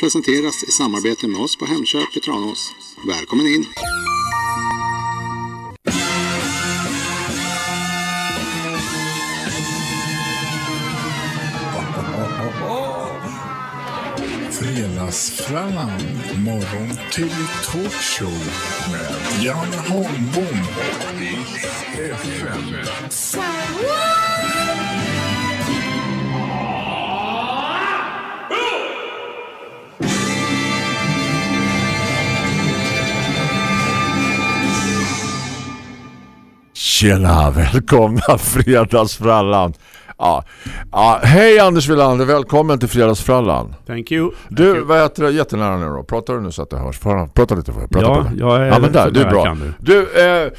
presenteras i samarbete med oss på Hemköp i Tranås. Välkommen in! Fredagsfrallan, morgon till talkshow med Jan Holmbom och FM. Tjena, välkomna Fredagsfrallan. Ja. Ja, hej Anders Wilander, välkommen till Fredagsfrallan. Thank you. Du, Thank you. vad heter det? Jättenära nu då. Pratar du nu så att det hörs? Prata, lite för mig. Prata Ja, jag är ja, men där, det är bra. Du, eh,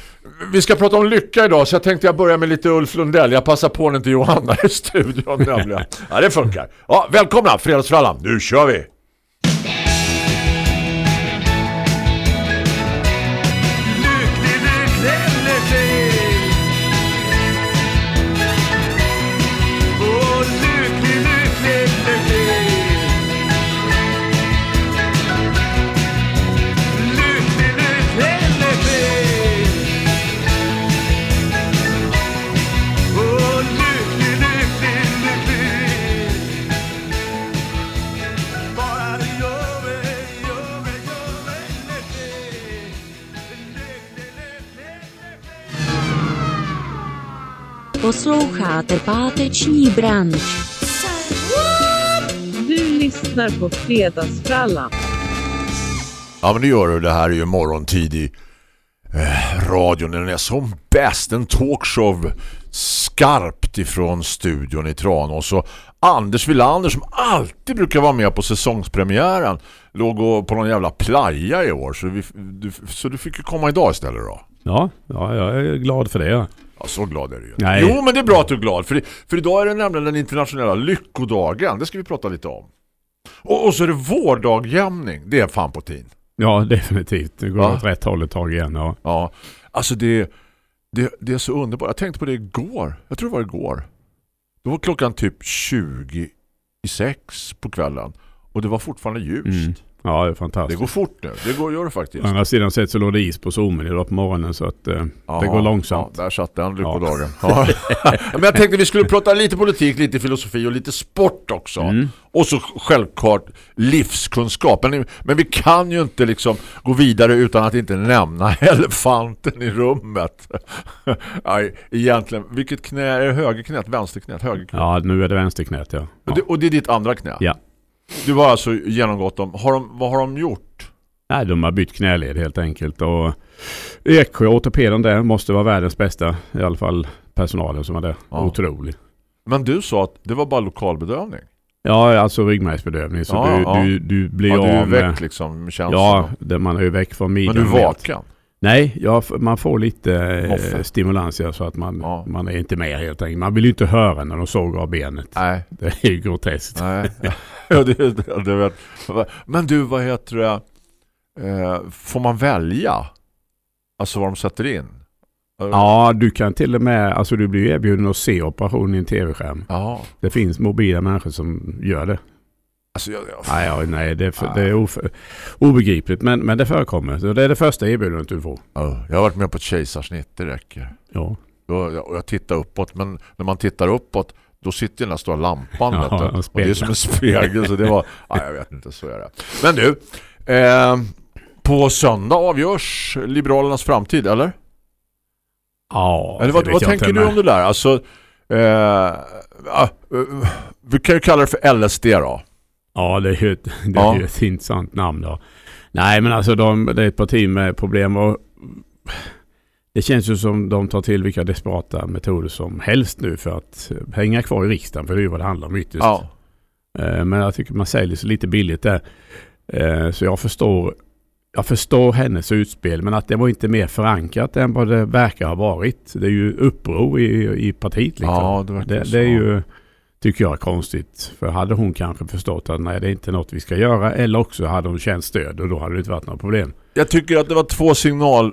vi ska prata om lycka idag så jag tänkte jag börja med lite Ulf Lundell. Jag passar på den till Johanna i studion nämligen. Ja, det funkar. Ja, välkomna Fredagsfrallan. Nu kör vi! Posloucháte páteční branč. Du lyssnar på Fredagsfrallan. Ja men det gör du, det här är ju morgontidig eh, radion, den är som bäst, en talkshow skarpt ifrån studion i Tranås och Anders Wilander som alltid brukar vara med på säsongspremiären låg på någon jävla playa i år så, vi, du, så du fick ju komma idag istället då. Ja, ja, jag är glad för det. Så glad är du ju. Nej. Jo, men det är bra att du är glad. För, för idag är det nämligen den internationella lyckodagen. Det ska vi prata lite om. Och, och så är det vårdagjämning. Det är fan på tin. ja, definitivt. Det går Ja. åt rätt håll ett tag igen. Ja. Ja, alltså det, det, det är så underbart. Jag tänkte på det igår. Jag tror det var igår. Då var klockan typ 20 i sex på kvällen. Och det var fortfarande ljust. Mm. Ja, det är Det fantastiskt. går fort nu. Det går, gör det faktiskt. Å andra sidan sett så låg det is på zoomen idag på morgonen så att eh, Ja, det går långsamt. Ja, där satt den lyckodagen. Ja. Men jag tänkte vi skulle prata lite politik, lite filosofi och lite sport också. Mm. Och så självklart livskunskap. Men, men vi kan ju inte liksom gå vidare utan att inte nämna elefanten i rummet. Nej, egentligen, vilket knä är det högerknät, vänsterknät, högerknät? Ja, nu är det vänsterknät ja. Och, ja. det, och det är ditt andra knä? Ja. Du har alltså genomgått dem. Har de, vad har de gjort? Nej, de har bytt knäled helt enkelt. Och Eksjö, ortopeden där, måste vara världens bästa. I alla fall personalen som var där. Ja. Otrolig. Men du sa att det var bara lokalbedövning. Ja, alltså ryggmärgsbedövning. Så Ja, du, ja. du, du blir Ja, du är väck med... liksom känslan. Ja, där man är ju väck från Men midjan. du är vaken. Nej, ja, man får lite eh, Moffe. stimulans ja, så att man, Ja. man är inte med helt enkelt. Man vill ju inte höra när de såg av benet. Nej. Det är ju groteskt. Nej. ja, det, det, det vet. Men du, vad heter det? Eh, får man välja? Alltså vad de sätter in? Ja, du kan till och med, alltså du blir ju erbjuden att se operationen i en tv-skärm. Det finns mobila människor som gör det. Alltså, jag, jag, Nej, ja, nej det, är för, det är of, obegripligt, men, men det förekommer. Så det är det första erbjudandet du får. Ja, jag har varit med på ett kejsarsnitt, det räcker. Ja, Då, jag, och jag tittar uppåt, men när man tittar uppåt då sitter den där stora lampan Ja, och det är som en spegel så det var, ja, jag vet inte, så är det. Men du, eh, på söndag avgörs Liberalernas framtid, eller? ja Eller vad, vad tänker du om det där? Alltså, eh, ah, eh, vi kan ju kalla det för LSD då. Ja, det är ju ett, det Ja. är ju ett intressant namn då. Nej, men alltså de, det är ett parti med problem och det känns ju som de tar till vilka desperata metoder som helst nu för att hänga kvar i riksdagen, för det är ju vad det handlar om ytterst. Ja. Eh, Men jag tycker man säljer sig lite billigt där. Eh, Så jag förstår, jag förstår hennes utspel, men att det var inte mer förankrat än vad det verkar ha varit. Det är ju uppror i, i partiet liksom. Ja, det det, det är ju, tycker jag, konstigt. För hade hon kanske förstått att nej, det är inte något vi ska göra, eller också hade hon känt stöd och då hade det inte varit några problem. Jag tycker att det var två signal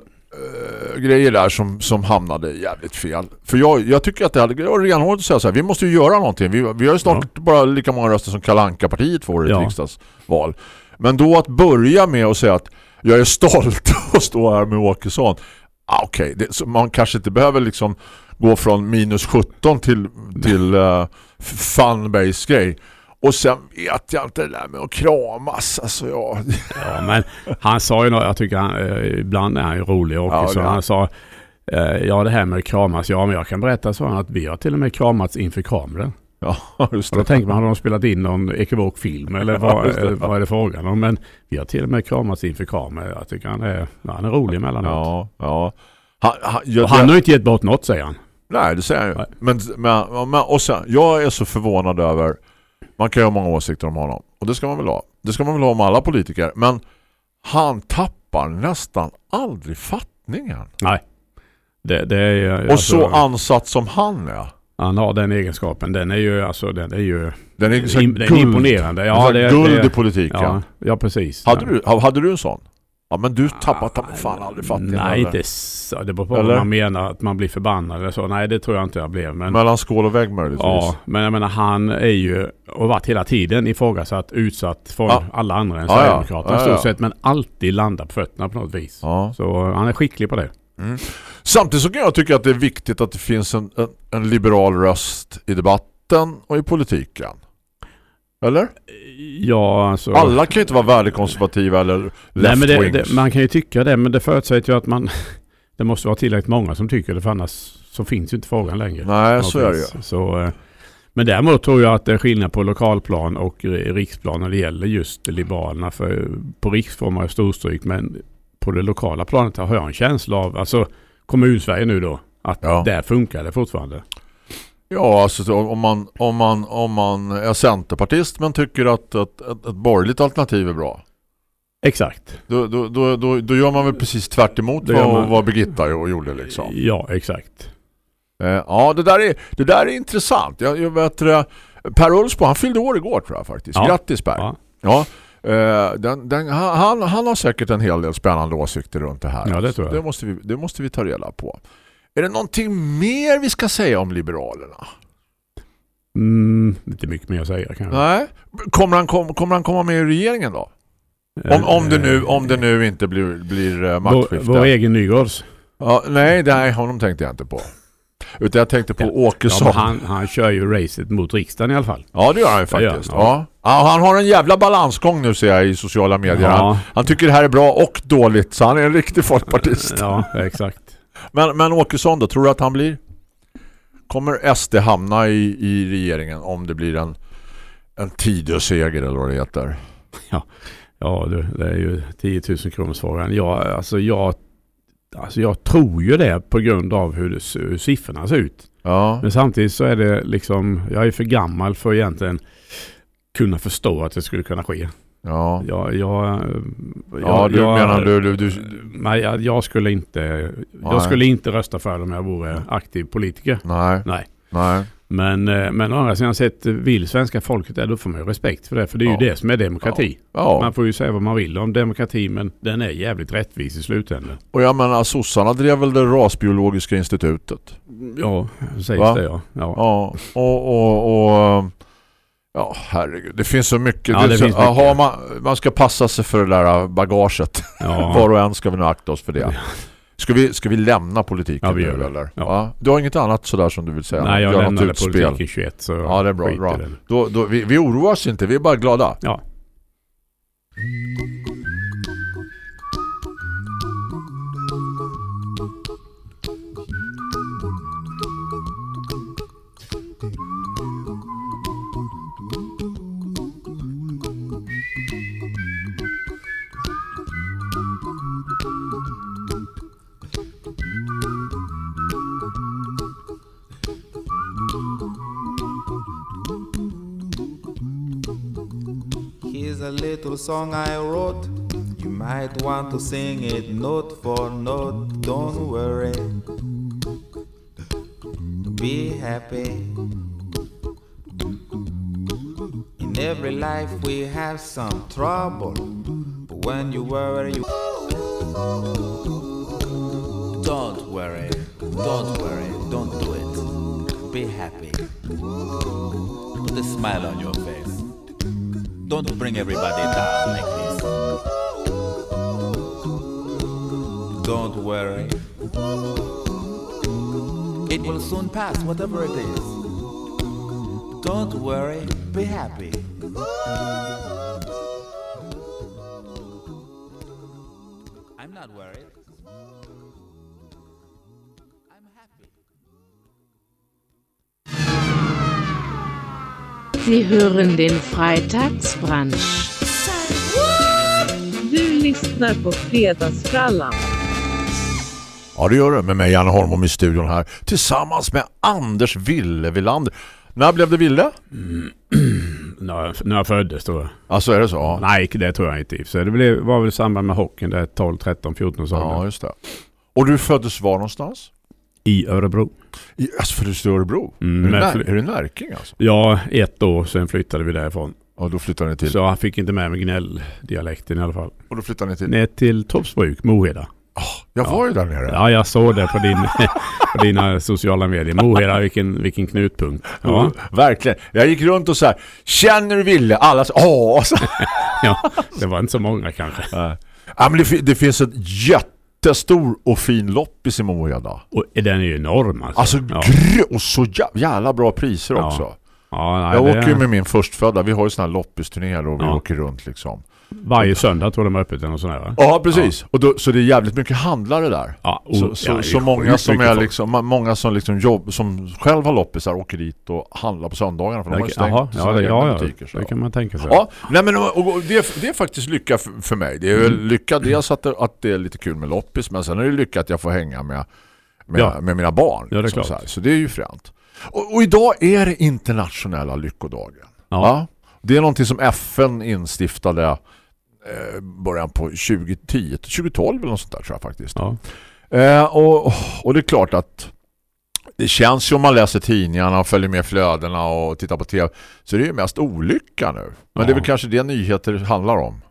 grejer där som, som hamnade jävligt fel. För jag, jag tycker att det hade jag renhålligt att säga så här, vi måste ju göra någonting. Vi, vi har ju snart bara lika många röster som Kalanka partiet får i ett Ja. riksdagsval. Men då att börja med att säga att jag är stolt att stå här med Åkesson. Ah, Okej, så man kanske inte behöver liksom gå från minus 17 till, till uh, funbase grej. Och sen vet jag inte det där med att kramas. Alltså jag... Ja, men han sa ju något, jag tycker han, eh, ibland är han ju rolig också. Ja, så det han sa, eh, ja det här med att kramas, ja men jag kan berätta så att vi har till och med kramats inför kameran. Ja, just Och då det. tänker man, har de spelat in någon ekivok film eller vad, det. eller vad är det frågan om? Men vi har till och med kramats inför kameran. Jag tycker han är, ja, han är rolig emellanåt. Ja, ja. Han, han, jag, Och han har inte gett bort något säger han. Nej, det säger han ju. Nej. Men, men, men, och sen, jag är så förvånad över man kan ju ha många åsikter om honom. Och det ska man väl ha. Det ska man väl ha om alla politiker. Men han tappar nästan aldrig fattningen. Nej. Det, det är, ju- Och alltså, så ansatt som han är. han har den egenskapen. Den är ju, alltså, den är ju Den är, im, den är imponerande. Ja, det, guld det, i politiken. ja, ja, precis. Hade, ja. du, ha- hade du en sån? Ja, men du tappar ta mig fan aldrig fattningen. Nej, eller? inte så. Det beror på Eller? vad man menar. Att man blir förbannad eller så. Nej, det tror jag inte jag blev. Men, Mellan skål och vägg möjligtvis. ja, men jag menar han är ju och varit hela tiden ifrågasatt, utsatt från Ja. alla andra än Ja. Sverigedemokraterna Ja, i ja. stort sett. Men alltid landar på fötterna på något vis. Ja. Så han är skicklig på det. Samtidigt så kan jag tycka att det är viktigt att det finns en, en, en liberal röst i debatten och i politiken. Eller? Ja, alltså... Alla kan ju inte vara värdekonservativa eller Nej, left men det, det, man kan ju tycka det, men det förutsätter ju att man... Det måste vara tillräckligt många som tycker det, för annars så finns ju inte frågan längre. Nej, så är det ju. Så, eh, men däremot tror jag att det är skillnad på lokalplan och ri- riksplan när det gäller just Liberalerna. För på riks får man storstryk, men på det lokala planet har jag en känsla av, alltså kommunsverige nu då, att Ja. där funkar det fortfarande. Ja, alltså så om man, om, man, om man är centerpartist men tycker att, att, att ett borgerligt alternativ är bra. Exakt. Då, då, då, då, då gör man väl precis tvärt emot vad, man- vad Birgitta gjorde liksom. Ja, exakt. Eh, ja, det där är, det där är intressant. Jag, jag vet, det, per Ulsbo, han fyllde år igår tror jag faktiskt. Ja. Grattis Per. Ja. Ja, eh, den, den, han, han har säkert en hel del spännande åsikter runt det här. Ja, det tror jag. Det måste, vi, det måste vi ta reda på. Är det någonting mer vi ska säga om Liberalerna? Mm, inte mycket mer att säga kanske. Nej. Kommer han, kom, kommer han komma med i regeringen då? Om, om, det, nu, om det nu inte blir, blir eh, Vår, maktskifte. vår egen Nygårds. Ja, nej, nej, honom tänkte jag inte på. Utan jag tänkte på Ja. Åkesson. Ja, Ja, han, han kör ju racet mot riksdagen i alla fall. det gör han ju faktiskt. han, ja. Ja, han har en jävla balansgång nu ser jag i sociala medier. Han, Ja, han tycker det här är bra och dåligt, så han är en riktig folkpartist. ja exakt. Men, men Åkesson då, tror du att han blir? Kommer SD hamna i, i regeringen om det blir en, en Tidöseger eller vad det heter? Ja, du, det är ju 10 000 kronors frågan. Jag, alltså, jag, alltså jag tror ju det på grund av hur, det, hur siffrorna ser ut. Ja, Men samtidigt så är det liksom, jag är för gammal för egentligen kunna förstå att det skulle kunna ske. Ja. Jag, jag, Ja, du jag, menar du, du, du Nej, jag, jag skulle inte, Nej. jag skulle inte rösta för det om jag vore aktiv politiker. nej, Nej. nej. Men, eh, men å andra sidan sett, vill svenska folket det, då får man ju respekt för det. För det är Ja. ju det som är demokrati. Ja, Man får ju säga vad man vill om demokrati, men den är jävligt rättvis i slutändan. och jag menar sossarna drev väl det rasbiologiska institutet? Ja, sägs Va? det ja. ja. Ja, och, och, och ja, herregud. Det finns så mycket. Ja, det så, mycket. aha, man, man ska passa sig för det där bagaget. ja. Var och en ska vi nu akta oss för det. Ska vi, ska vi lämna politiken Ja, vi nu eller? Ja. Du har inget annat sådär som du vill säga? Nej, jag Gör lämnade politiken 21 så Ja, det är bra. bra. Då, då, vi, vi oroar oss inte, vi är bara glada. Ja. Song I wrote. You might want to sing it note for note. Don't worry. Be happy. In every life we have some trouble. But when you worry, you Don't worry, don't worry, don't do it. Be happy. Put a smile on your face. Don't bring everybody down like this. Don't worry. It will soon pass, whatever it is. Don't worry, be happy. I'm not worried. Sie hören den Freitagsbrunch. Du lyssnar på Fredagsfrallan. Ja, det gör det med mig, Janne Holm i studion här. Tillsammans med Anders Ville Villander. När blev det Ville? När, när jag föddes tror jag. Alltså är det så? Ja, Nej, det tror jag inte. sig. det blev, var väl i samband med hockeyn. Det är 12, 13, 14 års ja just det. Och du föddes var någonstans? I Örebro. I, alltså föddes du i Örebro? Mm, är, du när, är du närking alltså? Ja, ett år sen flyttade vi därifrån. Och då flyttade ni till? Så jag fick inte med mig gnälldialekten i alla fall. Och då flyttade ni till? Ner till Torpsbruk, Moheda. Jag var ju där nere. Ja, jag såg det på, din, på dina sociala medier. Moheda, vilken, vilken knutpunkt. Ja, Mm, Verkligen. Jag gick runt och så här, känner du Ville? Alla sa, åh! Så, ja, det var inte så många kanske. ja, men det, det finns ett jättestor och fin loppis i Moheda. Och den är ju enorm alltså. Alltså, ja. och så jä- jävla bra priser också. Ja, nej, Jag åker ju med min förstfödda. Vi har ju såna här loppisturnéer och vi Ja. åker runt liksom. Varje söndag tror de är öppet eller något sånt där. Ja, precis. Och då, så det är jävligt mycket handlare där. Ja, och- Så, så, ja, så många som är liksom, många som liksom jobb, som själv har loppisar åker dit och handlar på söndagarna för de har ju stängt sina ja, det, ja, ja, butiker. Så. det kan man tänka sig. Ja, nej men och, och det, är, det är faktiskt lycka för, för mig. Det är Mm. lycka dels att det, att det är lite kul med loppis men sen är det lycka att jag får hänga med, med, Ja. med mina barn. Ja, det liksom. Så, så det är ju fränt. Och, och idag är det internationella lyckodagen. Ja. Va? Det är någonting som FN instiftade eh, början på 2010, 2012 eller något sånt där tror jag faktiskt. Ja. Eh, och, och det är klart att det känns ju om man läser tidningarna och följer med flödena och tittar på tv så det är ju mest olycka nu. Men det är väl Ja. kanske det nyheter handlar om.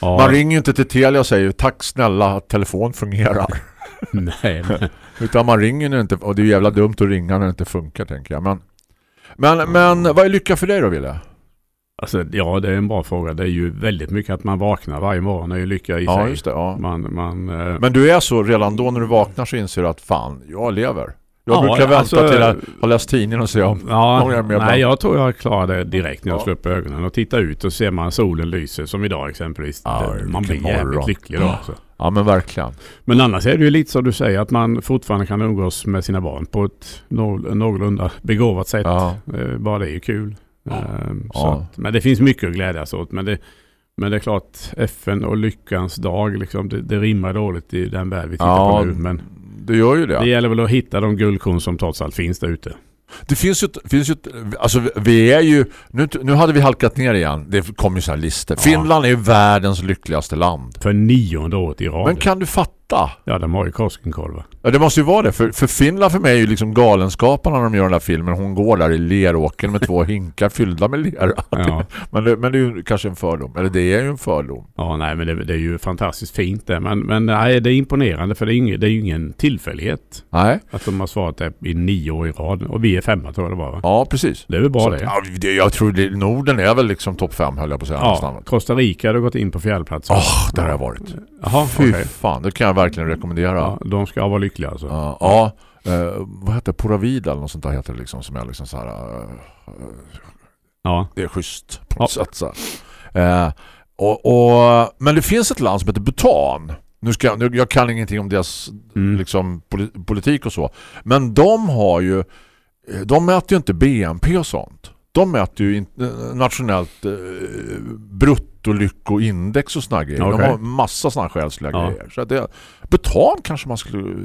Ja, Man ringer ju inte till Telia och säger tack snälla att telefon fungerar. nej, Utan man ringer det inte, och det är ju jävla dumt att ringa när det inte funkar tänker jag. Men, men, men vad är lycka för dig då Ville? alltså, ja, det är en bra fråga. Det är ju väldigt mycket att man vaknar varje morgon. Det är ju lycka i Ja sig. just det, ja. Man, man, eh, Men du är så redan då när du vaknar så inser du att fan, jag lever. Jag Ja, brukar vänta alltså- till jag har läst tidningen och se om Ja, Någon är med nej, jag tror jag klarar det direkt när jag Ja. slår upp ögonen och tittar ut och ser man solen lyser som idag exempelvis. Ja, man blir jävligt morgon. lycklig då. Alltså. Ja men verkligen. Men annars är det ju lite så du säger att man fortfarande kan umgås med sina barn på ett nå- någorlunda begåvat sätt. Ja. Eh, Bara det är ju kul. Ehm, att, men det finns mycket att glädjas åt. Men det, men det är klart, FN och lyckans dag, liksom, det, det rimmar dåligt i den värld vi tittar Ja, på nu. Men det gör ju det. det gäller väl att hitta de guldkorn som trots allt finns där ute. Det finns ju, finns ju alltså vi är ju, nu, nu hade vi halkat ner igen, det kommer ju sådana här listor. Ja. Finland är ju världens lyckligaste land. För nionde året i rad. Men kan du fatta? Ja, de har ju Koskenkorva. Ja, det måste ju vara det. För, för Finland för mig är ju liksom galenskaparna när de gör den där filmen. Hon går där i leråken med två hinkar fyllda med lera. Ja. Men, det, men det är ju kanske en fördom. Eller det är ju en fördom. Ja, nej, men det, det är ju fantastiskt fint det. Men, men nej, det är imponerande för det är, ingen, det är ju ingen tillfällighet Nej, att de har svarat det i nio år i rad. Och vi är femma tror jag det var va? ja precis. Det är väl bra Så det. ja, det. Jag tror det, Norden är väl liksom topp fem höll jag på att säga. Ja. Costa Rica hade gått in på fjärdeplats. Åh, där har jag varit. Jaha, Fy okej. fan, det kan jag verkligen rekommendera. Ja, de ska vara lyckliga alltså. Ja, ja eh, vad heter det? Pura Vida eller något sånt där heter det liksom som är liksom så här eh, Ja, det är schysst på något Ja. sätt så. Eh, och, och, men det finns ett land som heter Bhutan. Nu ska jag, nu, jag kan ingenting om deras Mm. liksom, poli- politik och så. Men de har ju eh, de mäter ju inte BNP och sånt. De mäter ju eh, nationellt eh, bruttolyckoindex och såna grejer. De Okej. har massa såna själsliga Ja. grejer. Så det, Bhutan kanske man skulle eh,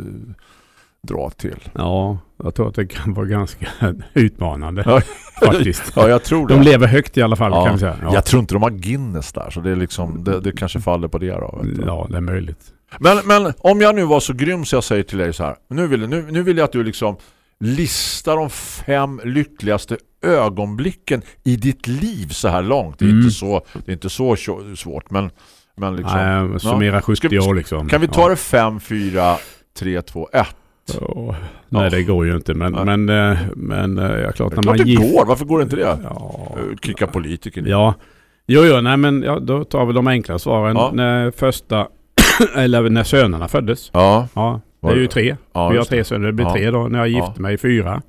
dra till. ja, jag tror att det kan vara ganska utmanande Ja. faktiskt. Ja, jag tror det. De lever högt i alla fall Ja. kan vi säga. Ja. Jag tror inte de har Guinness där så det är liksom det, det kanske faller på det då. ja, det är möjligt. Men, men om jag nu var så grym så jag säger till dig så här. Nu vill, nu, nu vill jag att du liksom listar de fem lyckligaste ögonblicken i ditt liv så här långt. Det är, Mm. inte, så, det är inte så svårt men, men liksom. Nej, summera 70 Ska vi- år liksom. Kan vi ta ja. det fem, fyra 3, 2, 1. Ja, nej, det går ju inte. Men, men, eh, men eh, jag klart Det när är klart man det gift... går, varför går det inte det? Ja, Eh, Kicka politikern. ja. Jo, jo, nej men ja, då tar vi de enkla svaren. Ja. När första, eller när sönerna föddes. Ja, Ja, det är ju tre. ja vi har tre söner, det blir Ja. tre då. När jag Ja. gifte mig fyra.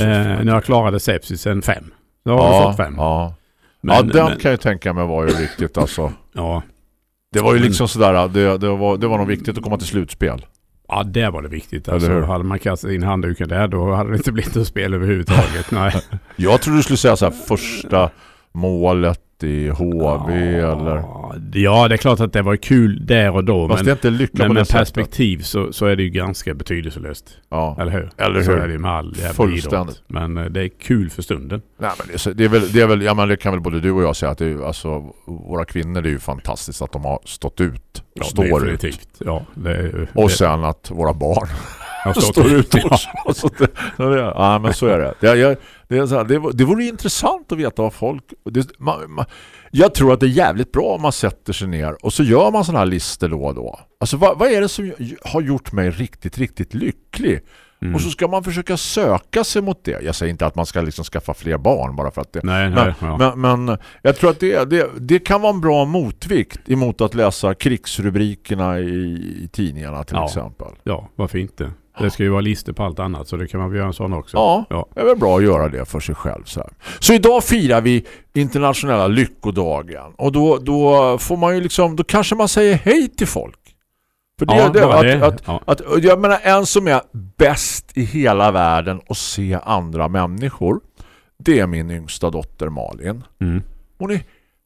Eh, när jag klarade sepsisen fem. Då har vi fått fem. ja. Men, ja, den men, kan jag tänka mig var ju riktigt alltså. ja. Det var ju liksom sådär, det, det, var, det var nog viktigt att komma till slutspel. ja, det var det viktigt. Alltså, hade man kastat in handduken där då hade det inte blivit ett spel överhuvudtaget. nej. Jag tror du skulle säga så här, första målet i HV eller... Ja, Ja, det är klart att det var kul där och då. Fast men det är inte lycka men på med perspektiv så, så är det ju ganska betydelselöst. Ja. Eller hur? Eller Så hur? är det ju med all Fullständigt. Men eh, det är kul för stunden. Nej, men det, är, så- det är väl, det är väl, ja men det kan väl både du och jag säga att det är, alltså, våra kvinnor det är ju fantastiskt att de har stått ut och står ut. definitivt. Ja, det, Och sen att våra barn har stått står ut Ja. Så men så är det. Det, jag, det, är så här, det, var- det vore intressant att veta vad folk... Det, man, man, jag tror att det är jävligt bra om man sätter sig ner och så gör man sådana här listor då och då. Alltså vad, vad är det som har gjort mig riktigt, riktigt lycklig? Mm. Och så ska man försöka söka sig mot det. Jag säger inte att man ska liksom skaffa fler barn bara för att det... Nej, Men, nej. Ja. men, men jag tror att det, det, det kan vara en bra motvikt emot att läsa krigsrubrikerna i, i tidningarna till Ja. exempel. ja, varför inte? Det ska ju vara listor på allt annat så det kan man väl göra en sån också. Ja, Ja. det är väl bra att göra det för sig själv. Så, här. så idag firar vi internationella lyckodagen. Och då, då får man ju liksom, då kanske man säger hej till folk. För det, Ja, det, bara att, det. Att, Ja. att, jag menar, en som är bäst i hela världen att se andra människor, det är min yngsta dotter Malin. Mm. Hon är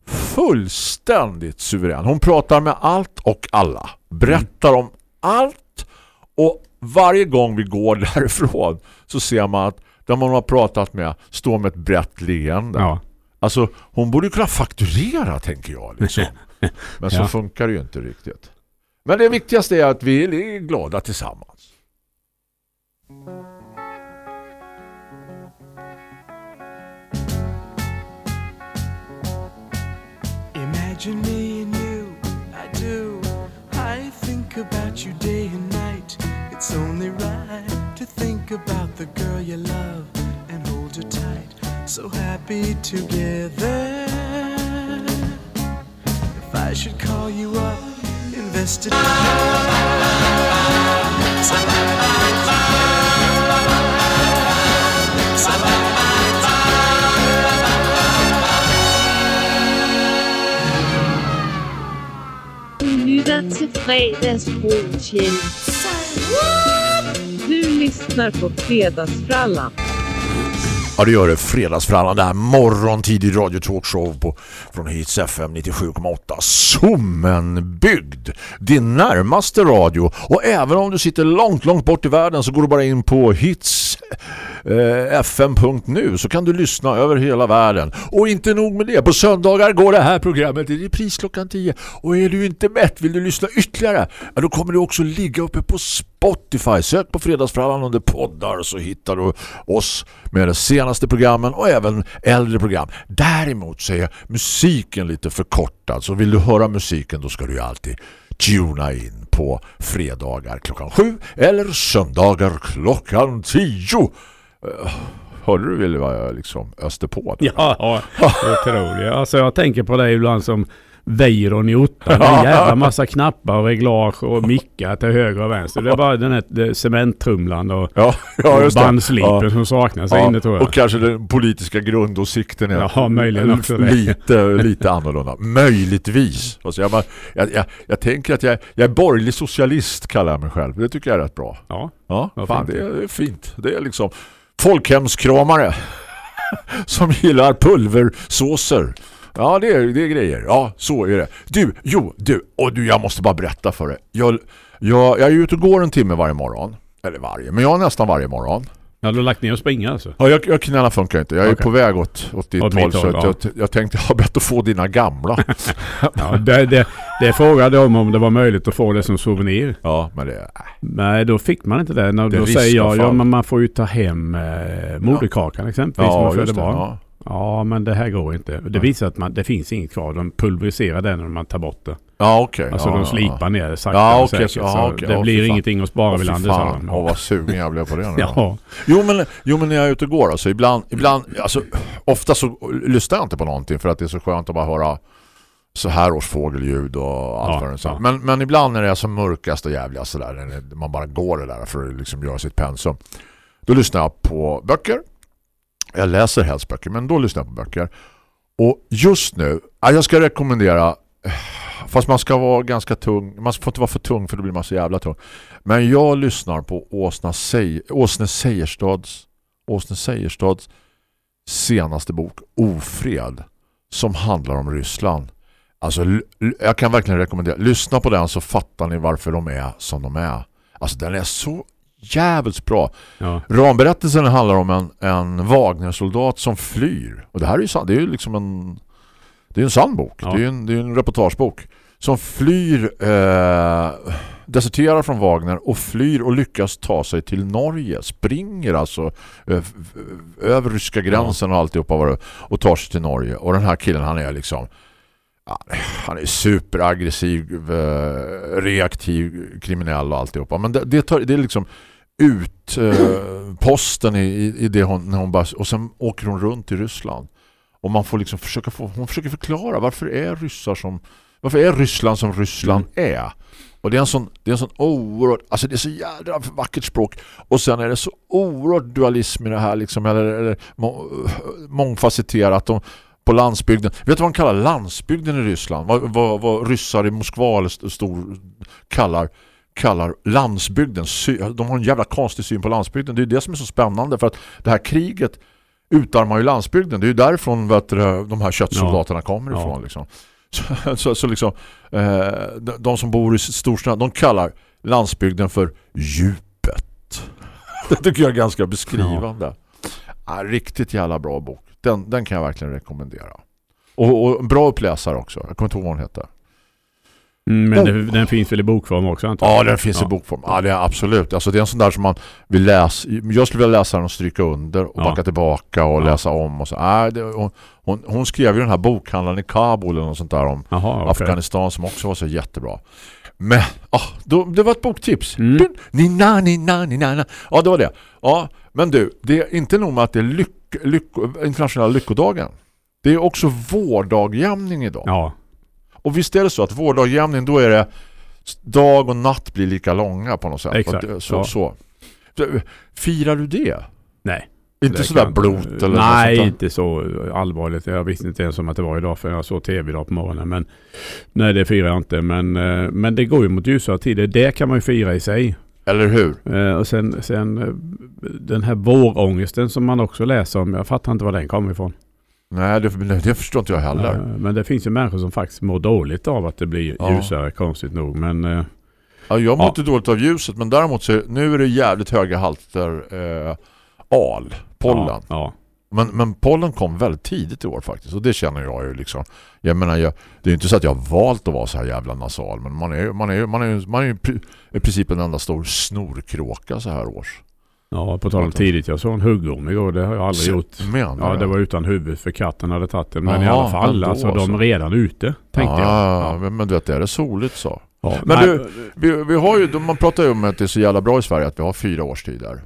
fullständigt suverän. Hon pratar med allt och alla. Berättar om allt. Och varje gång vi går därifrån så ser man att de hon har pratat med står med ett brett leende. Ja. Alltså hon borde ju kunna fakturera tänker jag. Liksom. Men så Ja. funkar det ju inte riktigt. Men det viktigaste är att vi är glada tillsammans. The girl you love and hold you tight. So happy together. If I should call you up, invest it. Du lytter til Fredagsbrotjäll. Lyssnar på Fredagsfrallan. Ja, det gör det. Fredagsfrallan, det här morgontidig radiotalkshow på, från Hits FM 97,8. Sommenbygd, din närmaste radio. Och även om du sitter långt, långt bort i världen så går du bara in på hits eh, fm.nu så kan du lyssna över hela världen. Och inte nog med det, på söndagar går det här programmet i repris klockan 10. Och är du inte mätt, vill du lyssna ytterligare, ja, då kommer du också ligga uppe på Spotify. Sök på Fredagsfrallan under poddar så hittar du oss med de senaste programmen och även äldre program. Däremot så är musiken lite förkortad så vill du höra musiken då ska du ju alltid tuna in på fredagar klockan sju eller söndagar klockan tio. Eh, hörde du väl vad jag liksom öste på? det? Ja, otroligt. Alltså jag tänker på det ibland som Weiron i ottan. En jävla massa knappar och reglage och mickar till höger och vänster. Det är bara den här cementtrumlan och, Ja, ja och bandslipen Ja. som saknas här inne tror jag. Och kanske den politiska grundåsikten är Ja, möjligen också lite, lite annorlunda. Möjligtvis. Alltså jag, jag, jag, jag tänker att jag, jag är borgerlig socialist kallar jag mig själv. Det tycker jag är rätt bra. Ja, Ja, fan, fint. det är, det är fint. Det är liksom folkhemskramare som gillar pulversåser. Ja, det är, det är grejer. Ja, så är det. Du, jo, du. Och du, jag måste bara berätta för dig. Jag, jag, jag är ute och går en timme varje morgon. Eller varje, men jag är nästan varje morgon. ja du har lagt ner och springa alltså. Ja, jag, jag knäna funkar inte. Jag är Okej. på väg åt, åt ditt Åt håll. Så att jag, jag tänkte jag har bett att få dina gamla. Ja, det, det, det frågade de om det var möjligt att få det som souvenir. ja, men det... Nej, då fick man inte det. När, Det då säger jag, ja men man får ju ta hem eh, moderkakan exempelvis Ja, man just det. Ja. Ja, men det här går inte. Det visar att man, det finns inget kvar. De pulveriserar det när man tar bort det. Ja, okej. Alltså ja, de ja, slipar ner det sakta Ja, okej, säkert. ja, okej. det Ja, blir ingenting att spara Åh, vid landet. sa fan. de. Åh, vad sugen jag blev på det nu. Ja. Jo men, jo men när jag är ute och går alltså, ibland, ibland alltså, ofta så lyssnar jag inte på någonting för att det är så skönt att bara höra så här års fågelljud och allt Ja, vad ja. Men, men ibland när det är som mörkast och jävligast så där, när det- man bara går det där för att liksom göra sitt pensum. Då lyssnar jag på böcker. Jag läser helst böcker, men då lyssnar jag på böcker. Och just nu, jag ska rekommendera eh, fast man ska vara ganska tung. Man får inte vara för tung för då blir man så jävla tung. Men jag lyssnar på Åsna Sej, Åsne Sejerstads Åsne Sejerstads senaste bok Ofred som handlar om Ryssland. Alltså jag kan verkligen rekommendera. Lyssna på den så fattar ni varför de är som de är. Alltså den är så jävligt bra. Ja. Ramberättelsen handlar om en, en Wagner-soldat som flyr. Och det här är ju, det är ju liksom en det är en sann bok. Ja. Det är en, det är en reportagebok. Som flyr eh, deserterar från Wagner och flyr och lyckas ta sig till Norge. Springer alltså eh, över ryska gränsen och alltihopa vad det- och tar sig till Norge. Och den här killen han är liksom ja, han är superaggressiv, eh, reaktiv, kriminell och alltihopa. Men det, det, tar, det är liksom ut eh, posten i, i, det hon, när hon bara, och sen åker hon runt i Ryssland. Och man får liksom försöka få, hon försöker förklara varför är ryssar som varför är Ryssland som Ryssland är. Och det är en sån det är en sån oerhört alltså det är så jävla vackert språk och sen är det så oerhört dualism i det här liksom eller, eller må, mångfacetterat de, på landsbygden. Vet du vad man kallar landsbygden i Ryssland? Vad, vad, vad ryssar i Moskva eller stor kallar kallar landsbygden. De har en jävla konstig syn på landsbygden. Det är det som är så spännande för att det här kriget utarmar ju landsbygden. Det är ju därifrån vet du, de här köttsoldaterna kommer Ja. ifrån. Liksom. Så, så, så liksom, eh, de, som bor i storstäderna, de kallar landsbygden för djupet. Det tycker jag är ganska beskrivande. Ja, riktigt jävla bra bok. Den, den kan jag verkligen rekommendera. Och, och en bra uppläsare också. Jag kommer inte ihåg vad hon heter. Mm, men det, den finns väl i bokform också antar Ja, den finns i bokform. Ja, det är absolut. Alltså det är en sån där som man vill läsa. Jag skulle vilja läsa den och stryka under och Ja. backa tillbaka och Ja. läsa om och så. Nej, det, hon, hon, hon skrev ju den här bokhandlaren i Kabul eller något sånt där om Jaha, okej. Afghanistan som också var så jättebra. Men, ah, då, det var ett boktips. Mm. Dun, Ni na, ni na, ni na, na. Ja, det var det. Ja, men du, det är inte nog med att det är lyck, lycko, internationella lyckodagen. Det är också vårdagjämning idag. Ja, Och visst är det så att vårdagjämning då är det dag och natt blir lika långa på något sätt. Exakt, Så, ja. så. Firar du det? nej. Inte Det sådär blot eller Nej, sånt inte så allvarligt. Jag visste inte ens om att det var idag för jag såg tv idag på morgonen. Men nej, det firar jag inte. Men, eh, men det går ju mot ljusare tider. Det kan man ju fira i sig. Eller hur? Eh, Och sen, sen eh, den här vårångesten som man också läser om. Jag fattar inte var den kommer ifrån. Nej, det, det förstår inte jag heller. Eh, Men det finns ju människor som faktiskt mår dåligt av att det blir Ja. ljusare, konstigt nog. Men eh, Ja, jag mår Ja. inte dåligt av ljuset men däremot så nu är det jävligt höga halter eh, al, pollen. Ja. Men, men pollen kom väldigt tidigt i år faktiskt och det känner jag ju liksom. Jag menar, jag, det är ju inte så att jag har valt att vara så här jävla nasal men man är ju man är, man är, man är ju pri- i princip en enda stor snorkråka så här års. Ja, på tal om tidigt. Jag såg en huggorm igår. Det har jag aldrig Så- gjort. Menar Ja, det var utan huvud för katten hade tagit den. Men i Jaha, alla fall, ändå alltså de är redan ute, tänkte ja, jag. Men, men du vet, det är det soligt så. Ja. Men Nej, du- Vi, vi har ju, man pratar ju om att det är så jävla bra i Sverige att vi har fyra årstider.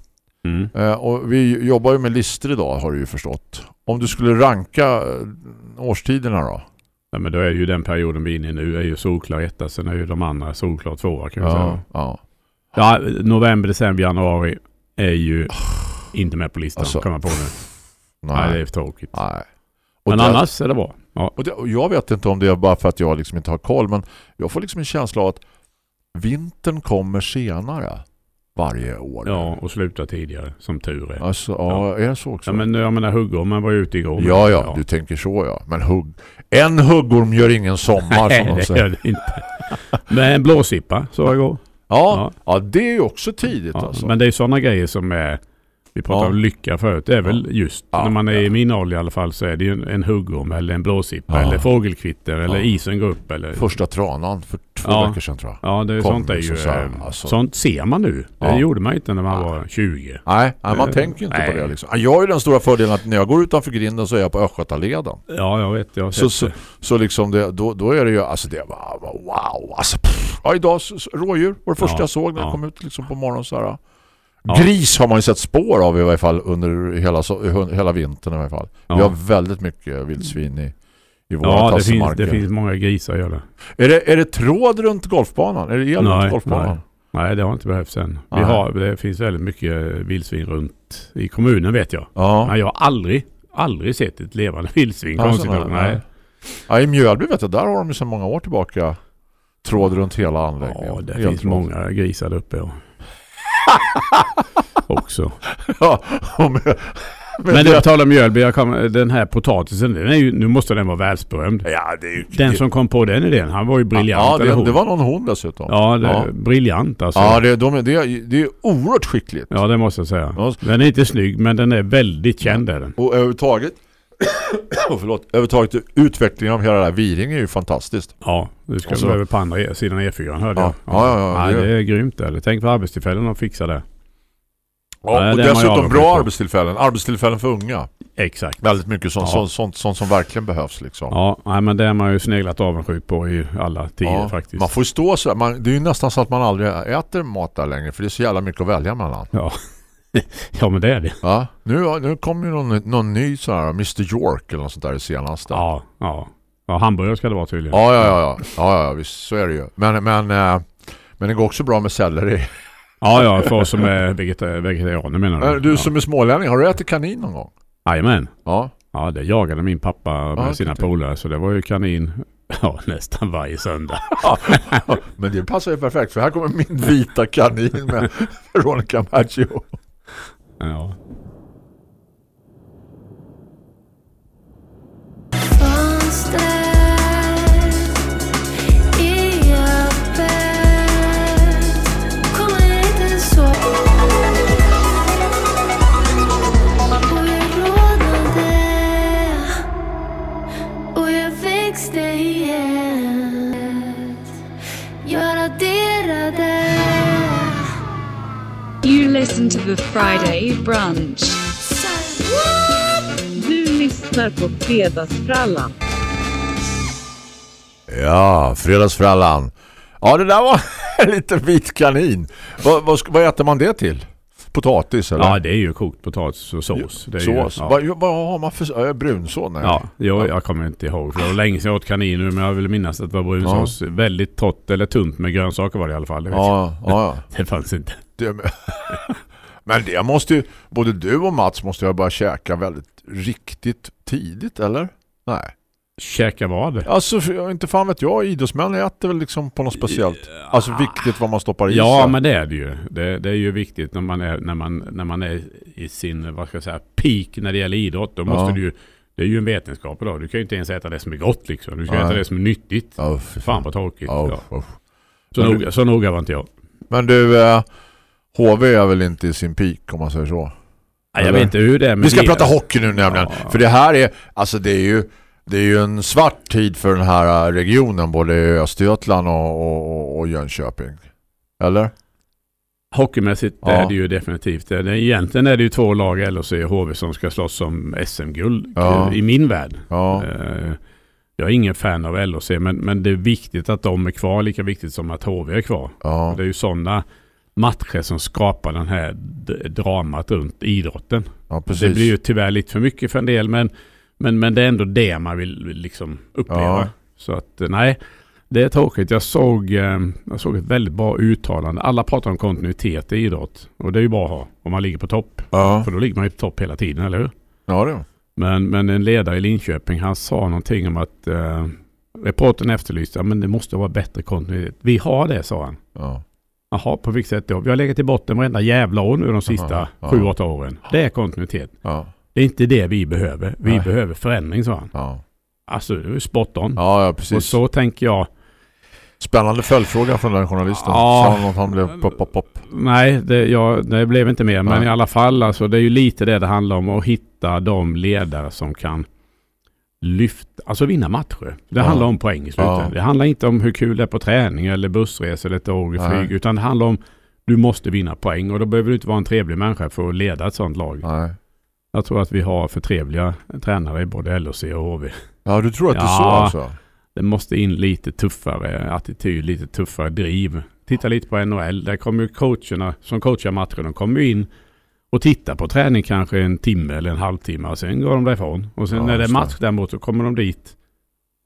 Mm. Eh, och vi jobbar ju med listor idag har du ju förstått. Om du skulle ranka eh, årstiderna då? Ja, men då är ju den perioden vi är inne i nu är ju solklar etta. Sen är ju de andra solklar tvåa kan jag Ja, säga. ja. Ja, november, december, januari är ju inte med på listan. Alltså, kan man på nu. Nej, Nej. det är tråkigt. Nej. Och Men det- annars är det bra. Ja. Och, det, och jag vet inte om det är bara för att jag liksom inte har koll men jag får liksom en känsla av att vintern kommer senare varje år. ja, och sluta tidigare, som tur är. Alltså, ja, är det så också? Ja, men jag menar huggormen var ute igår. ja, ja, du tänker så ja. Men hugg, en huggorm gör ingen sommar som Nej, de det säger. gör det inte. Men en blåsippa så jag igår. Ja, ja, det är ju också tidigt Ja, alltså. Men det är sådana grejer som är... Vi pratade Ja. om lycka förut. Det är väl just Ja, när man är ja. i min ålder i alla fall så är det ju en, en huggorm eller en blåsippa eller fågelkvitter eller isen går upp eller... Första tranan för två veckor sedan tror jag. Ja, det, Kom sånt är ju... liksom så här, eh, alltså. Sånt ser man nu. Det gjorde man inte när man var 20. Nej, nej man Eh, tänker inte nej. på det liksom. Jag har ju den stora fördelen att när jag går utanför grinden så är jag på Östgötaleden. Ja, jag vet. Jag Så, så, så liksom det, då, då är det ju, alltså det var wow, alltså pff. ja idag rådjur var det första Ja, jag såg när jag ja. kom ut liksom på morgonen så här. Ja. Gris har man ju sett spår av i varje fall under hela, hela vintern i varje fall. Ja. Vi har väldigt mycket vildsvin i, i våra Ja, det finns, tassemarker. det finns många grisar gör det. Är, det, är det tråd runt golfbanan? Är det el Nej, runt golfbanan? nej. Nej, det har inte behövts än. Vi har, det finns väldigt mycket vildsvin runt i kommunen vet jag. Ja. Men jag har aldrig, aldrig sett ett levande vildsvin. Alltså, nej, nej. Ja, I Mjölby vet jag, där har de ju sedan många år tillbaka tråd runt hela anläggningen. Ja, det finns många grisar där uppe. Ja. Också. Ja, med, med Men det- det talar om Mjölby, jag kom, den här potatisen, den är ju, nu måste den vara världsberömd. Ja, det är ju... Den som kom på den idén, han var ju briljant. Ja, det, det var någon hon dessutom. Ja, det, ja. briljant alltså. Ja, det, de, är- det, är- det är oerhört skickligt. Ja, det måste jag säga. Den är inte snygg, men den är väldigt känd. Är den. Och överhuvudtaget, oh, förlåt, överhuvudtaget utvecklingen av hela det här Viring är ju fantastiskt. Ja, du ska så- väl över på andra e- sidan E4 hörde Ja. jag. Ja, ja, ja, Nej, det- det är grymt. Eller? Tänk för arbetstillfällen de fixar det. Ja, Nej, och dessutom bra på. arbetstillfällen. Arbetstillfällen för unga. Exakt. Väldigt mycket sånt, Ja. sånt, sånt, sånt som verkligen behövs liksom. Ja, nej, men det är man ju sneglat avundsjuk på i alla tider Ja, faktiskt. Man får ju stå så. Man, det är ju nästan så att man aldrig äter mat där längre för det är så jävla mycket att välja mellan. Ja. ja, men det är det. Ja, nu, nu kommer ju någon, någon ny så här Mr. York eller något sånt där senaste. Ja, ja. Ja, hamburgare ska det vara tydligen. Ja, ja, ja, ja, ja, ja visst, så är det ju. Men, men, eh, men det går också bra med selleri. Ja, ja, för oss som är vegeta- vegetarianer menar du? Du ja. som är smålänning, har du ätit kanin någon gång? Jajamän. Ja. Ja, det jagade min pappa med Ja, sina polare så det var ju kanin ja, nästan varje söndag. Men det passar ju perfekt för här kommer min vita kanin med Veronica Maggio. Ja. The Friday brunch. Du lyssnar på Fredagsfrallan. Ja, fredagsfrallan. Ja, det där var en liten vit kanin. Vad, vad, vad äter man det till? Potatis eller? ja, det är ju kokt potatis och sås. Det är Sås. Ju, ja. Vad, vad har man för äh, brunsås? Nej. Ja, jag, jag kommer inte ihåg. För det var länge sedan jag åt kanin nu, men jag vill minnas att det var brunsås. Väldigt torrt eller tunt med grönsaker var det i alla fall. Det, Ja, ja, ja. det fanns inte. Det, men det måste ju, både du och Mats måste ju börja käka väldigt riktigt tidigt, eller? Nej. Käka vad? Alltså, inte fan vet jag, idrottsmän äter väl liksom på något speciellt. Alltså viktigt vad man stoppar i Ja, sig. men det är det ju. Det, det är ju viktigt när man är, när man, när man är i sin, vad ska jag säga, peak när det gäller idrott. Då måste Ja. du ju, det är ju en vetenskap idag. Du kan ju inte ens äta det som är gott liksom. Du ska Nej. äta det som är nyttigt. Ja, fy Fan vad tråkigt. Ja, Ja. usch. Så, noga, så noga var inte jag. Men du, eh, HV är väl inte i sin peak om man säger så. Nej, jag vet inte hur det är Vi ska det. prata hockey nu nämligen. Ja. För det här är, alltså det är ju det är ju en svart tid för den här regionen, både Östergötland och, och, och Jönköping. Eller? Hockeymässigt Ja. är det ju definitivt. Egentligen är det ju två lag, LHC och HV, som ska slåss om SM-guld Ja. i min värld. Ja. Eh, Jag är ingen fan av LHC, men, men det är viktigt att de är kvar, lika viktigt som att HV är kvar. Det är ju sådana matcher som skapar den här dramat runt idrotten. ja. Det blir ju tyvärr lite för mycket för en del, men, men, men det är ändå det man vill liksom uppleva. Ja. Så att eh, nej, det är tråkigt. Jag såg, eh, jag såg ett väldigt bra uttalande. Alla pratar om kontinuitet i idrott. Och det är ju bra att ha om man ligger på topp. Ja, För då ligger man ju på topp hela tiden, eller hur? ja det. Men, men en ledare i Linköping, han sa någonting om att eh, reporten efterlyste, men det måste vara bättre kontinuitet. Vi har det, sa han. Ja. Jaha, på vilket sätt då? Vi har legat i botten varenda jävla år nu de sista Aha, sju, åtta åren. Det är kontinuitet. Ja. Det är inte det vi behöver. Vi Nej. behöver förändring, sa han. Ja. Alltså, det är spot on. Ja, ja, Och precis. så tänker jag, Spännande följdfråga från den journalisten. Ja. Sa han att han blev pop, pop, pop. nej, det, ja, det blev inte mer. Men Nej. i alla fall, alltså, det är ju lite det det handlar om. Att hitta de ledare som kan lyft, alltså vinna matcher. Det Ja. handlar om poäng i slutändan. Ja. Det handlar inte om hur kul det är på träning eller bussresor eller ett år i Nej. flyg. Utan det handlar om du måste vinna poäng och då behöver du inte vara en trevlig människa för att leda ett sånt lag. Nej. Jag tror att vi har för trevliga tränare i både LHC och HV. Ja, du tror att det är så alltså? Det måste in lite tuffare attityd, lite tuffare driv. Titta lite på NHL. Där kommer ju coacherna som coachar matchen. De kommer in och tittar på träning kanske en timme eller en halvtimme. Och sen går de därifrån. Och sen Ja, när det är match däremot så kommer de dit.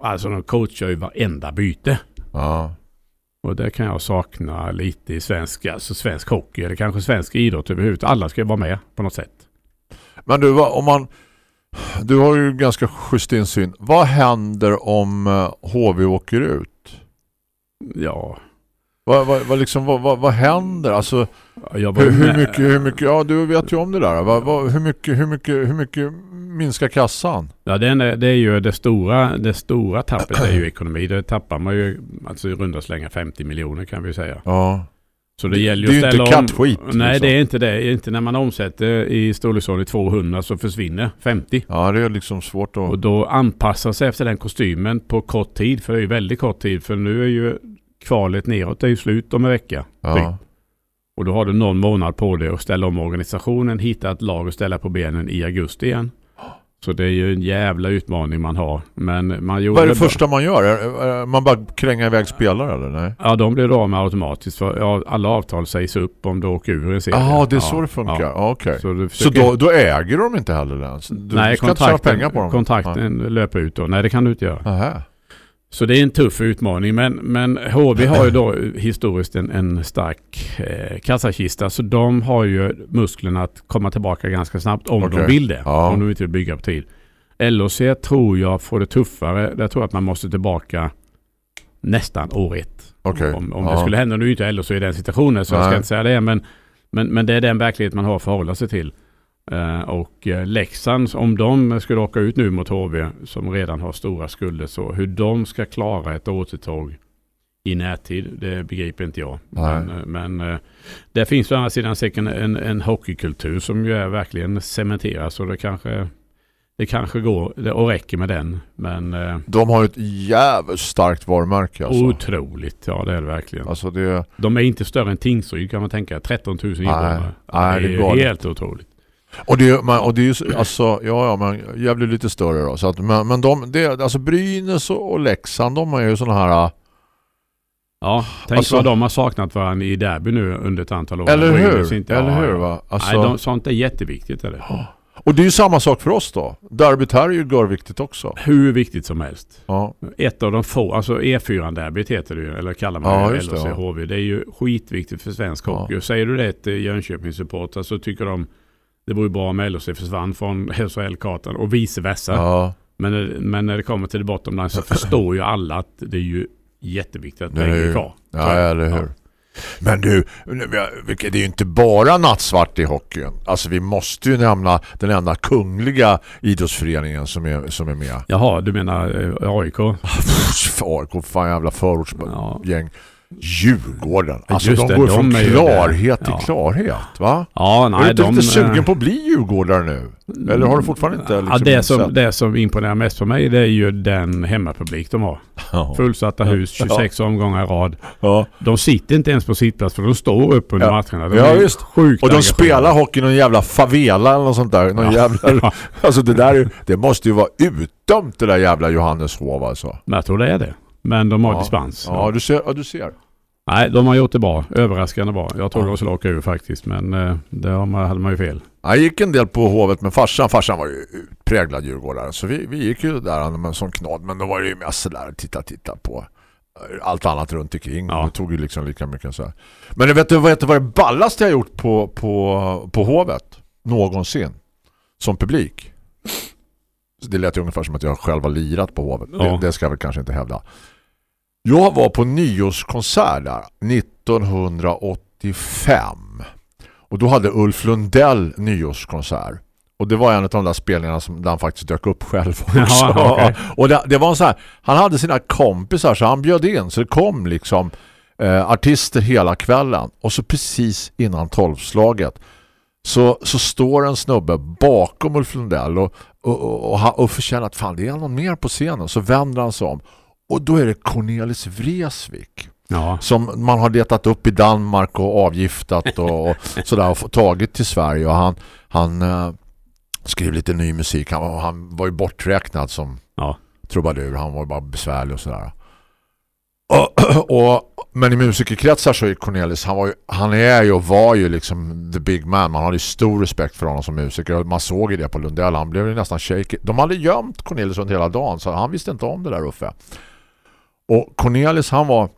Alltså de coachar ju varenda byte. Ja. Och det kan jag sakna lite i svensk, alltså svensk hockey eller kanske svensk idrott överhuvudtaget. Alla ska ju vara med på något sätt. Men du, om man... Du har ju ganska schysst insyn. Vad händer om eh, HV åker ut? Ja, Vad, vad, vad, liksom, vad, vad, vad händer? Alltså, hur, hur mycket, hur mycket... Ja, du vet ju om det där. Vad, vad, hur, mycket, hur, mycket, hur mycket minskar kassan? Ja, det är, det är ju det stora, det stora tappet är ju ekonomi. Det tappar man ju alltså i runda slänga 50 miljoner kan vi säga. Ja. Så det gäller det ju är att ju inte om. kattskit, Nej, liksom. det är inte det. Inte när man omsätter i storleksordning 200 så försvinner 50. Ja, det är liksom svårt att... Och då anpassa sig efter den kostymen på kort tid. För det är ju väldigt kort tid. För nu är ju kvalet neråt. Det är ju slut om en vecka. Ja. typ. Och då har du någon månad på dig att ställa om organisationen, hitta ett lag och ställa på benen i augusti igen. Så det är ju en jävla utmaning man har. Men man gjorde Vad är det bra. första man gör? Man bara kränger iväg spelare eller? Nej? Ja, de blir då med automatiskt. För ja, alla avtal sägs upp om du åker ur en serie. Jaha, det är Ja, så det funkar. ja. Ja. Okej. Så, du Så försöker- då, då äger de inte heller den? Du Nej, ska kontrakten, pengar på dem? kontrakten löper ut då. Nej, det kan du inte göra. Ja. Aha. Så det är en tuff utmaning. Men, men HV har ju då historiskt en, en stark eh, kassakista. Så de har ju musklerna att komma tillbaka ganska snabbt om Okej. de vill det. Ja. Om de inte vill bygga på tid. LHC tror jag får det tuffare. Jag tror att man måste tillbaka nästan år ett. Okej. Om, om Ja. det skulle hända. Nu är inte LHC i den situationen så jag Nej. ska inte säga det. Men, men, men det är den verklighet man har att förhålla sig till. Eh, och uh, Leksand, om de skulle åka ut nu mot HV som redan har stora skulder så hur de ska klara ett återtåg i närtid, det begriper inte jag. Nej. Men, eh, men eh, det finns å andra sidan säkert en, en, hockeykultur som ju är verkligen cementerad så det kanske det kanske går och räcker med den. Men eh, De har ett jävligt starkt varumärke alltså. otroligt, ja det är det verkligen. Alltså det... De är inte större än Tingsryd kan man tänka. 13 000 invånare. nej, det är det är helt otroligt. Och det, är- man, och det är ju så- alltså, ja, ja men jävligt lite större då. Så att, men, men de, det, alltså Brynäs och, Leksand, de är ju sådana här... Ja, tänk Alltså- vad de har saknat varandra i derby nu under ett antal år. Eller hur? Inte, Eller ja, hur ja. va? Alltså, Nej, de, sånt är jätteviktigt. Det. Och det är ju samma sak för oss då. Derbyt här är ju görviktigt också. Hur viktigt som helst. Ja. Ett av de få, alltså E4-derbyt heter det ju, eller kallar man Ja, det, just det, ja. LHC-HV. Det är ju skitviktigt för svensk Ja. hockey. Och säger du det till Jönköpings-supportrar så tycker de det vore bra om LHC försvann från SHL-kartan och vice versa. ja. Men, men när det kommer till det bottom så förstår ju alla att det är ju jätteviktigt att Det är kvar. Ja, eller hur. Men du, det är ju inte bara nattsvart i hockeyn. Alltså vi måste ju nämna den enda kungliga idrottsföreningen som är, som är med. Jaha, du menar eh, AIK? AIK, fan jävla förortsgäng. Ja. Djurgården. Alltså Just de det, går de från ju klarhet det. till Ja. klarhet, va? Ja, nej, är du inte de, lite sugen eh, på att bli djurgårdare nu? Eller har du fortfarande inte liksom ja, det, som, det som imponerar mest på mig det är ju den hemmapublik de har. Ja. Fullsatta hus, 26 omgångar i rad. Ja. De sitter inte ens på sittplats för de står upp under Ja. matcherna. De Ja, visst. sjukt Och de spelar hockey i någon jävla favela eller något sånt där. Någon Ja. jävla, Ja. alltså det där är- det måste ju vara utdömt det där jävla Johanneshov alltså. Men jag tror det är det. Men de har Ja. dispens. Ja, du ser. Ja, du ser. Nej, de har gjort det bra. Överraskande bra. Jag trodde Ja. de skulle åka ur faktiskt. Men eh, det har hade man ju fel. Jag gick en del på hovet med farsan. Farsan var ju utpräglad djurgårdare. Så vi, vi gick ju där med sån knåd. Men då var det ju mest sådär titta, titta på eh, allt annat runt omkring. Ja. Det tog ju liksom lika mycket så här. Men vet du, vet du vad det ballaste jag gjort på, på, på hovet? Någonsin. Som publik. Det lät ju ungefär som att jag själv har lirat på hovet. Ja. Det, det ska jag väl kanske inte hävda. Jag var på nyårskonsert där 1985. Och då hade Ulf Lundell nyårskonsert. Och det var en av de där spelningarna som han faktiskt dök upp själv också. Ja, okej. Och det, det var en så här, han hade sina kompisar så han bjöd in så det kom liksom eh, artister hela kvällen. Och så precis innan tolvslaget så, så står en snubbe bakom Ulf Lundell och och, och, och, och får känna att fan det är någon mer på scenen. Så vänder han sig om. Och då är det Cornelis Vreeswijk Ja. som man har letat upp i Danmark och avgiftat och, och sådär och tagit till Sverige. Och han, han eh, skrev lite ny musik. Han, han var ju borträknad som Ja. trubadur, han var bara besvärlig och sådär. Och, och, men i musikerkretsar så är Cornelis han, var ju, han är ju och var ju liksom the big man, man hade ju stor respekt för honom som musiker. Man såg ju det på Lundell, han blev ju nästan shaky. De hade gömt Cornelis under hela dagen så han visste inte om det där Uffe och Cornelis han var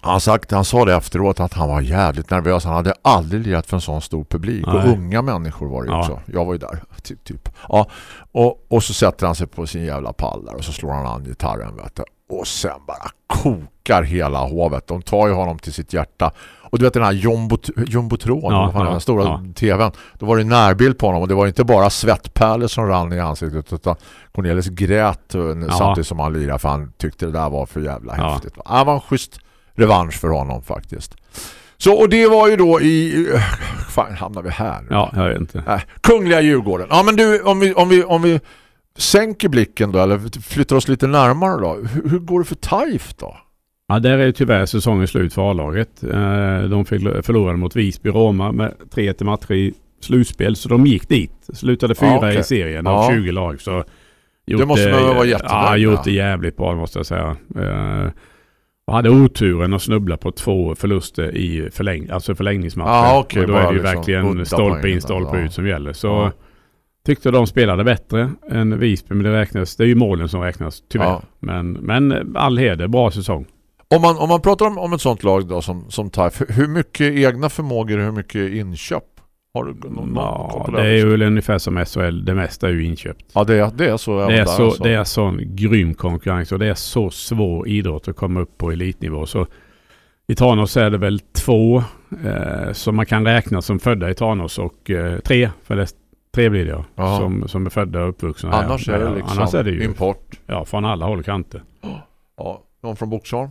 han, sagt, han sa det efteråt att han var jävligt nervös. Han hade aldrig lirat för en sån stor publik. Och Nej. unga människor var det ju Ja. också. Jag var ju där. Typ, typ. Ja. Och, och så sätter han sig på sin jävla pall där och så slår han an gitarren. Vet du. Och sen bara kokar hela hovet. De tar ju honom till sitt hjärta. Och du vet den här Jumbot Jumbotron, Ja, fan ja, den stora ja. tvn. Då var det närbild på honom och det var inte bara svettpärlor som rann i ansiktet utan Cornelis grät eh, samtidigt som han lirade för han tyckte det där var för jävla Ja. häftigt. Det var en schysst revansch för honom faktiskt. Så och det var ju då i fan hamnar vi här. Ja, jag vet inte. Äh, Kungliga Djurgården. Ja men du om vi om vi om vi sänker blicken då eller flyttar oss lite närmare då. Hur, hur går det för Taif då? Ja, där är tyvärr säsongen slut för A-laget. Eh, De förlorade mot Visby Roma med 3-1 matcher i slutspel. Så de gick dit. Slutade fyra Ja, okej. i serien Ja. av 20 lag. Så gjort Det måste väl vara jättenöjd Ja, gjort det jävligt bra måste jag säga. Eh, Och hade oturen att snubbla på två förluster i förläng alltså förlängningsmatcher. Ja, okej, och då är det ju liksom verkligen stolpe in, stolpe ja. ut som gäller. Så Ja. tyckte de spelade bättre än Visby. Men det räknas. Det är ju målen som räknas tyvärr. Ja. Men, men all heder, bra säsong. Om man, om man pratar om, om ett sånt lag då som, som Taif, hur- mycket egna förmågor, hur mycket inköp? Har du någon, Ja, det är ju väl ungefär som SHL. Det mesta är ju inköpt. Ja, det är, det är så. Det är, så, alltså. det är sån grym konkurrens och det är så svår idrott att komma upp på elitnivå. Så i Tranås är det väl två eh, som man kan räkna som födda i Tranås och eh, tre, för det, tre blir det ja, som, som är födda och uppvuxna här. Annars är det liksom annars är det ju import. ja, från alla håll och kanter. Ja, någon från Boxholm?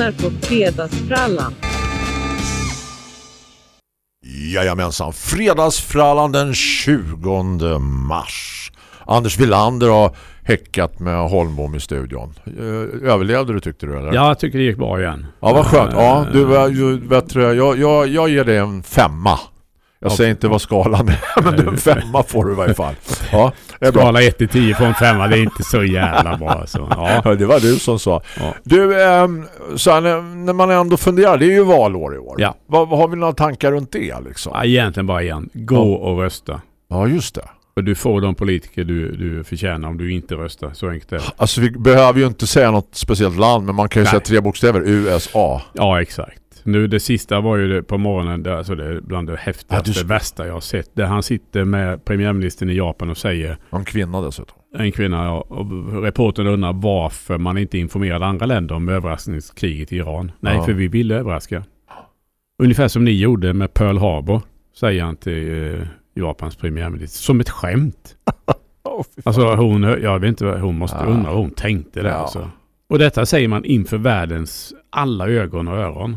Lyssnar på Fredagsfrallan. Jajamensan, fredagsfrallan den 20 mars. Anders Villander har häckat med Holmbom i studion. Eh, Överlevde du tyckte du eller? ja, jag tycker det gick bra igen. Ja, vad skönt. Ja, Eh, du är ju bättre. Jag, jag, jag ger dig en femma. Jag Ja. säger inte vad skalan är, men en femma får du i varje fall. Ja, det är bra. Skala 1 till 10 på en femma, det är inte så jävla bra. Alltså. Ja. Ja, det var du som sa. Ja. Du, ehm, så när- man ändå funderar, det är ju valår i år. Ja. Vad, har vi några tankar runt det liksom? Ja, egentligen bara igen. Gå och rösta. Ja, just det. För du får de politiker du, du förtjänar om du inte röstar. Så enkelt är det. Alltså vi behöver ju inte säga något speciellt land, men man kan ju Nej. säga tre bokstäver. USA. Ja, exakt. Nu det sista var ju det på morgonen, det, alltså det är bland det häftigaste, Ja, du- värsta jag har sett. Där han sitter med premiärministern i Japan och säger, En kvinna dessutom. en kvinna, ja, och reportern undrar varför man inte informerade andra länder om överraskningskriget i Iran. Nej, Ja. för vi ville överraska. Ungefär som ni gjorde med Pearl Harbor, säger han till eh, Japans premiärminister. Som ett skämt. Oh. Alltså hon, jag vet inte, hon måste Ja. undra vad hon tänkte där Ja. alltså. Och detta säger man inför världens alla ögon och öron.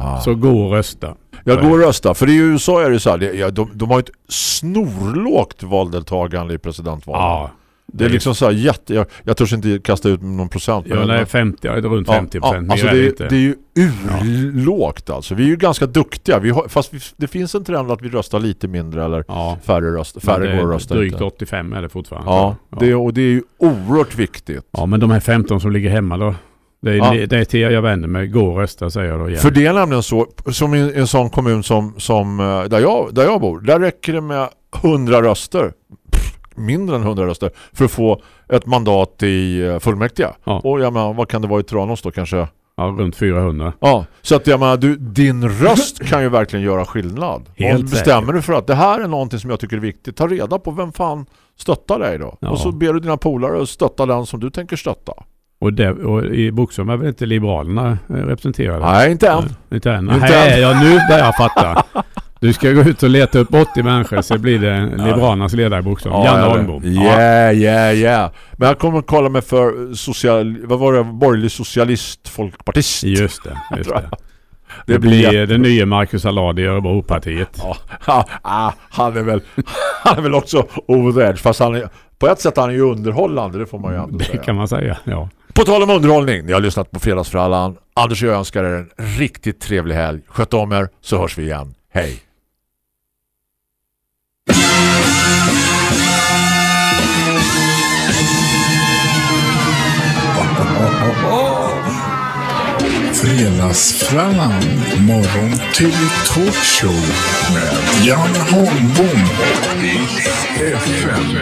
Ja. Så gå och rösta. Jag går och rösta. För i USA är det så här, det, de, de har ett snorlågt valdeltagande i presidentvalet. Ja. Det är liksom så här jätte... Jag, jag törs inte kasta ut någon procent. Ja, nej, 50, ja, runt 50 procent. Ja, alltså är det, det är, det är ju urlågt alltså. Vi är ju ganska duktiga. Vi har, fast vi, det finns en trend att vi röstar lite mindre eller ja. färre, röst, färre det går och är röstar Drygt inte. 85 är det fortfarande. Ja, ja. Det, och det är ju oerhört viktigt. ja, men de här 15 som ligger hemma då. Det är, Ja. det är till jag vänder mig. Gå och rösta säger jag då igen. För det är nämligen så, som i en sån kommun som, som eh, där, jag, där jag bor, där räcker det med 100 röster, pff, mindre än 100 röster, för att få ett mandat i eh, fullmäktige. Ja. Och jag menar, vad kan det vara i Tranås då? Kanske Ja, runt 400. Ja, så att jag menar, du, din röst kan ju verkligen göra skillnad. Helt och bestämmer säkert. du för att det här är någonting som jag tycker är viktigt, ta reda på vem fan stöttar dig då. Ja. Och så ber du dina polare att stötta den som du tänker stötta. Och, det, och i Boxholm är väl inte Liberalerna eh, representerade? Nej, inte än. Inte än. Inte Nej, än. ja, nu börjar jag fatta. Du ska gå ut och leta upp 80 människor så blir det Liberalernas ledare i Boxholm. Janne jag Holmbom. Yeah, yeah, yeah. Men jag kommer att kolla mig för social, vad var det, borgerlig socialist folkpartist. Just det. Just det. Det Det blir blir jätte- den nya Marcus Allard i Örebropartiet. Ja, ja, ja, han är väl han är väl också orädd fast han är, på ett sätt är han ju underhållande, det får man ju ändå Det säga. kan man säga, ja. På tal om underhållning, ni har lyssnat på Fredagsfrallan. Anders och jag önskar er en riktigt trevlig helg. Sköt om er så hörs vi igen. Hej! Fredagsfrallan, morgon till talkshow med Jan Holmbom i FM.